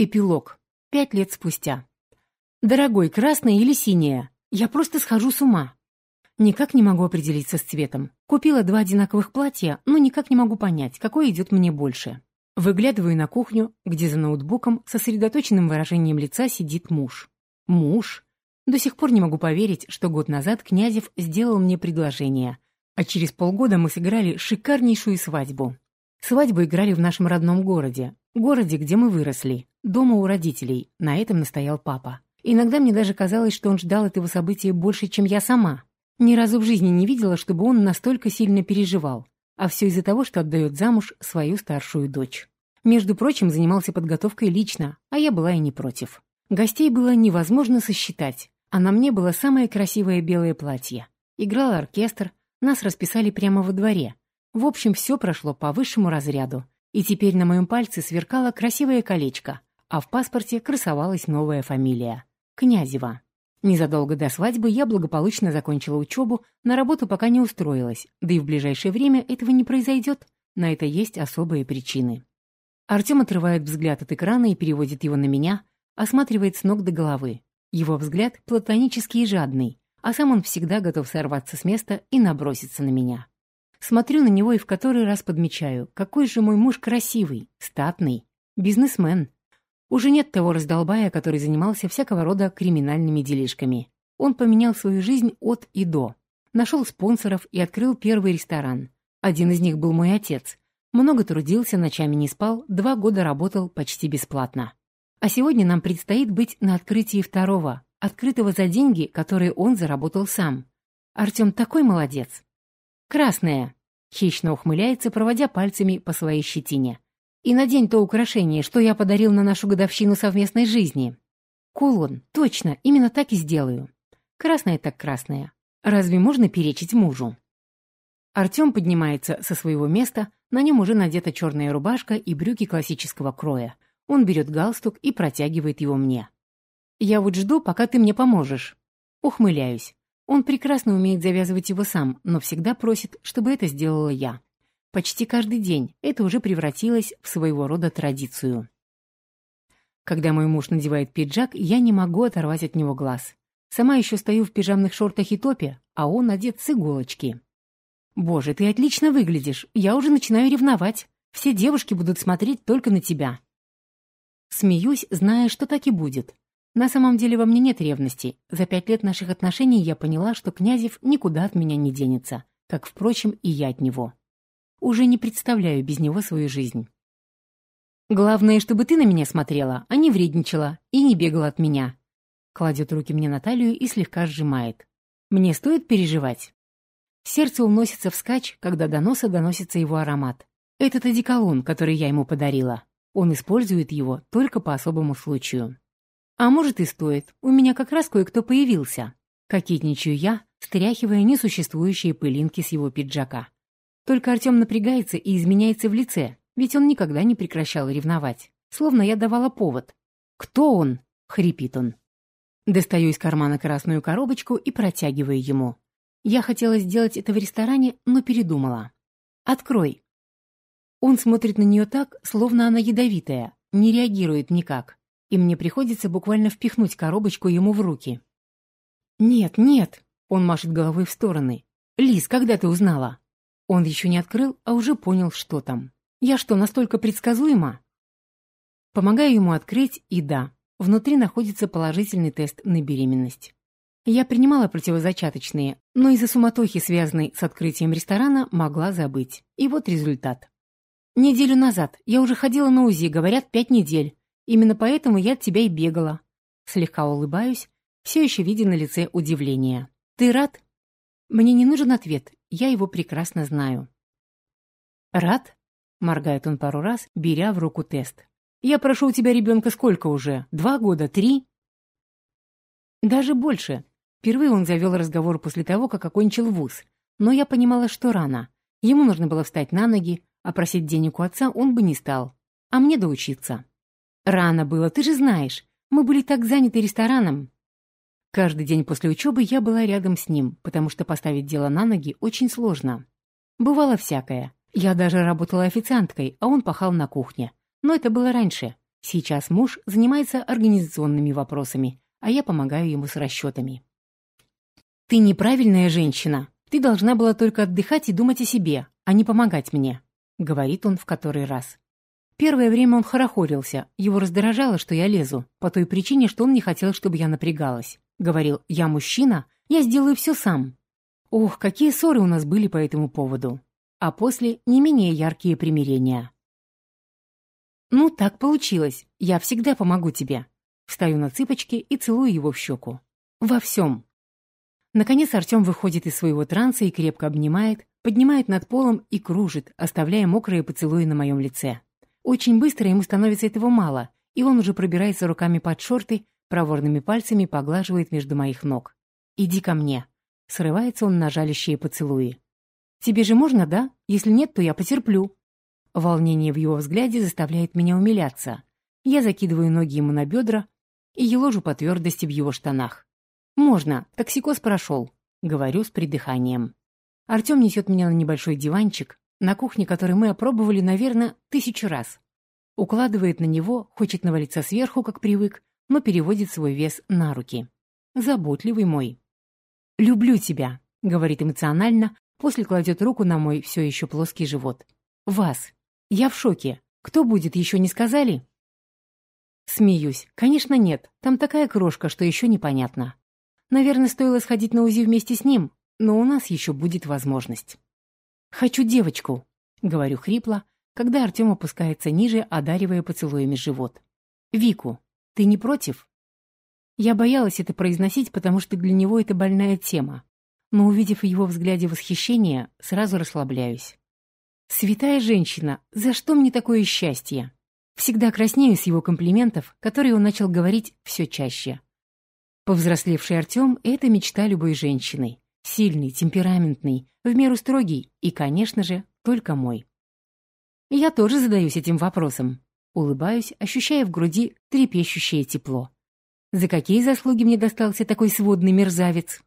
Эпилог. Пять лет спустя. Дорогой, красная или синяя? Я просто схожу с ума. Никак не могу определиться с цветом. Купила два одинаковых платья, но никак не могу понять, какое идет мне больше. Выглядываю на кухню, где за ноутбуком со сосредоточенным выражением лица сидит муж. Муж? До сих пор не могу поверить, что год назад Князев сделал мне предложение, а через полгода мы сыграли шикарнейшую свадьбу. Свадьбу играли в нашем родном городе, городе, где мы выросли, дома у родителей, на этом настоял папа. Иногда мне даже казалось, что он ждал этого события больше, чем я сама. Ни разу в жизни не видела, чтобы он настолько сильно переживал. А все из-за того, что отдает замуж свою старшую дочь. Между прочим, занимался подготовкой лично, а я была и не против. Гостей было невозможно сосчитать, а на мне было самое красивое белое платье. Играл оркестр, нас расписали прямо во дворе. В общем, все прошло по высшему разряду. И теперь на моем пальце сверкало красивое колечко, а в паспорте красовалась новая фамилия — Князева. Незадолго до свадьбы я благополучно закончила учебу, на работу пока не устроилась, да и в ближайшее время этого не произойдет, на это есть особые причины. Артем отрывает взгляд от экрана и переводит его на меня, осматривает с ног до головы. Его взгляд платонический и жадный, а сам он всегда готов сорваться с места и наброситься на меня. Смотрю на него и в который раз подмечаю, какой же мой муж красивый, статный, бизнесмен. Уже нет того раздолбая, который занимался всякого рода криминальными делишками. Он поменял свою жизнь от и до. Нашел спонсоров и открыл первый ресторан. Один из них был мой отец. Много трудился, ночами не спал, два года работал почти бесплатно. А сегодня нам предстоит быть на открытии второго, открытого за деньги, которые он заработал сам. Артем такой молодец. Красная. Хищно ухмыляется, проводя пальцами по своей щетине. И надень то украшение, что я подарил на нашу годовщину совместной жизни. Кулон, точно, именно так и сделаю. Красная так красная. Разве можно перечить мужу? Артем поднимается со своего места, на нем уже надета черная рубашка и брюки классического кроя. Он берет галстук и протягивает его мне. «Я вот жду, пока ты мне поможешь». Ухмыляюсь. Он прекрасно умеет завязывать его сам, но всегда просит, чтобы это сделала я. Почти каждый день это уже превратилось в своего рода традицию. Когда мой муж надевает пиджак, я не могу оторвать от него глаз. Сама еще стою в пижамных шортах и топе, а он одет с иголочки. «Боже, ты отлично выглядишь. Я уже начинаю ревновать. Все девушки будут смотреть только на тебя». Смеюсь, зная, что так и будет. На самом деле во мне нет ревности. За пять лет наших отношений я поняла, что Князев никуда от меня не денется, как, впрочем, и я от него. Уже не представляю без него свою жизнь. Главное, чтобы ты на меня смотрела, а не вредничала и не бегала от меня. Кладет руки мне на талию и слегка сжимает. Мне стоит переживать. Сердце уносится вскачь, когда до носа доносится его аромат. Этот одеколон, который я ему подарила. Он использует его только по особому случаю. А может и стоит, у меня как раз кое-кто появился. Кокетничаю я, стряхивая несуществующие пылинки с его пиджака. Только Артем напрягается и изменяется в лице, ведь он никогда не прекращал ревновать. Словно я давала повод. «Кто он?» — хрипит он. Достаю из кармана красную коробочку и протягиваю ему. Я хотела сделать это в ресторане, но передумала. «Открой». Он смотрит на нее так, словно она ядовитая, не реагирует никак и мне приходится буквально впихнуть коробочку ему в руки. «Нет, нет!» — он машет головой в стороны. «Лиз, когда ты узнала?» Он еще не открыл, а уже понял, что там. «Я что, настолько предсказуема?» Помогаю ему открыть, и да, внутри находится положительный тест на беременность. Я принимала противозачаточные, но из-за суматохи, связанной с открытием ресторана, могла забыть. И вот результат. Неделю назад я уже ходила на УЗИ, говорят, пять недель. Именно поэтому я от тебя и бегала. Слегка улыбаюсь, все еще видя на лице удивление. Ты рад? Мне не нужен ответ, я его прекрасно знаю. Рад? Моргает он пару раз, беря в руку тест. Я прошу у тебя ребенка сколько уже? Два года? Три? Даже больше. Впервые он завел разговор после того, как окончил вуз. Но я понимала, что рано. Ему нужно было встать на ноги, а просить денег у отца он бы не стал. А мне доучиться. Рано было, ты же знаешь. Мы были так заняты рестораном. Каждый день после учебы я была рядом с ним, потому что поставить дело на ноги очень сложно. Бывало всякое. Я даже работала официанткой, а он пахал на кухне. Но это было раньше. Сейчас муж занимается организационными вопросами, а я помогаю ему с расчетами. «Ты неправильная женщина. Ты должна была только отдыхать и думать о себе, а не помогать мне», — говорит он в который раз. Первое время он хорохорился, его раздражало, что я лезу, по той причине, что он не хотел, чтобы я напрягалась. Говорил, я мужчина, я сделаю все сам. Ох, какие ссоры у нас были по этому поводу. А после не менее яркие примирения. «Ну, так получилось. Я всегда помогу тебе». Встаю на цыпочки и целую его в щеку. «Во всем». Наконец Артем выходит из своего транса и крепко обнимает, поднимает над полом и кружит, оставляя мокрые поцелуи на моем лице. Очень быстро ему становится этого мало, и он уже пробирается руками под шорты, проворными пальцами поглаживает между моих ног. «Иди ко мне». Срывается он на жалящие поцелуи. «Тебе же можно, да? Если нет, то я потерплю», Волнение в его взгляде заставляет меня умиляться. Я закидываю ноги ему на бедра и еложу по твердости в его штанах. «Можно, токсикоз прошел», — говорю с придыханием. Артем несет меня на небольшой диванчик, на кухне который мы опробовали, наверное, тысячу раз. Укладывает на него, хочет навалиться сверху, как привык, но переводит свой вес на руки. Заботливый мой. «Люблю тебя», — говорит эмоционально, после кладет руку на мой все еще плоский живот. «Вас», я в шоке. Кто будет, еще не сказали? Смеюсь. Конечно, нет. Там такая крошка, что еще непонятно. Наверное, стоило сходить на УЗИ вместе с ним, но у нас еще будет возможность. «Хочу девочку», — говорю хрипло, когда Артем опускается ниже, одаривая поцелуями живот. «Вику, ты не против?» Я боялась это произносить, потому что для него это больная тема, но, увидев его взгляде восхищение, сразу расслабляюсь. Святая женщина, за что мне такое счастье? Всегда краснею с его комплиментов, которые он начал говорить все чаще. Повзрослевший Артем — это мечта любой женщины. Сильный, темпераментный, в меру строгий и, конечно же, только мой. Я тоже задаюсь этим вопросом. Улыбаюсь, ощущая в груди трепещущее тепло. За какие заслуги мне достался такой сводный мерзавец?